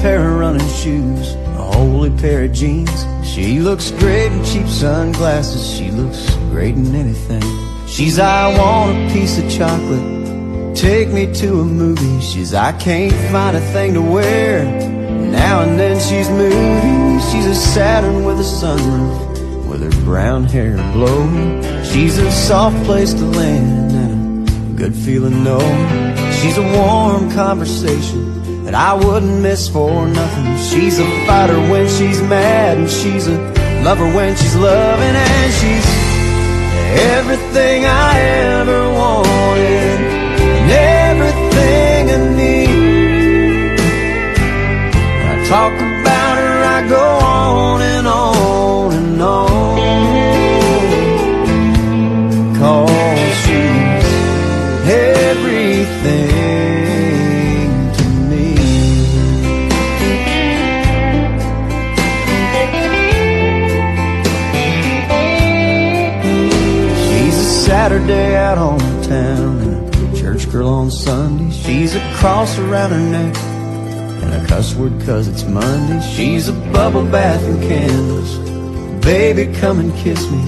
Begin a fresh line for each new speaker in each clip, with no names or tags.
pair of running shoes, a holy pair of jeans. She looks great in cheap sunglasses, she looks great in anything. She's, I want a piece of chocolate, take me to a movie. She's, I can't find a thing to wear. Now and then she's moody, she's a Saturn with a sunroof, with her brown hair blowing. She's a soft place to land and a good feeling no. She's a warm conversation that I wouldn't miss for nothing. She's a fighter when she's mad, and she's a lover when she's loving, and she's everything I ever wanted, and everything I need. I talk about her, I go on and on and on. Girl on Sunday. She's a cross around her neck and a cuss word cause it's Monday. She's a bubble bath and candles. Baby, come and kiss me.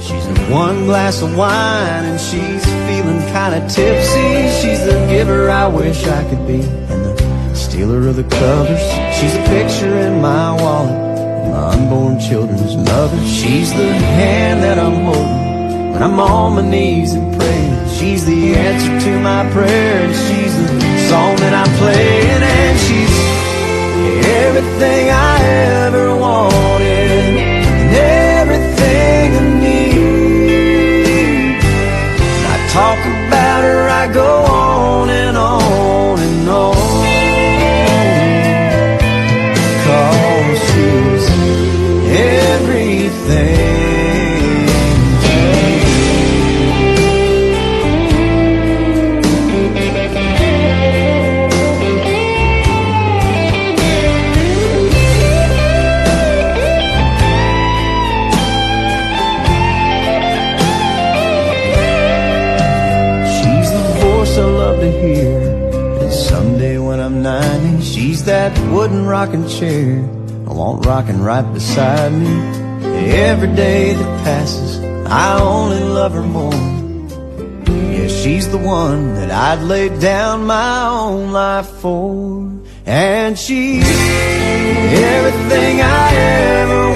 She's in one glass of wine and she's feeling kinda tipsy. She's the giver I wish I could be and the stealer of the covers. She's a picture in my wallet, my unborn children's mother. She's the hand that I'm holding when I'm on my knees and praying. She's the answer to my prayer and she's the song that I'm playing and she's everything I ever wanted and everything I need. I talk about her, I go love to hear. And someday when I'm 90, she's that wooden rocking chair. I want rocking right beside me. Every day that passes, I only love her more. Yeah, she's the one that I'd lay down my own life for. And she's everything I ever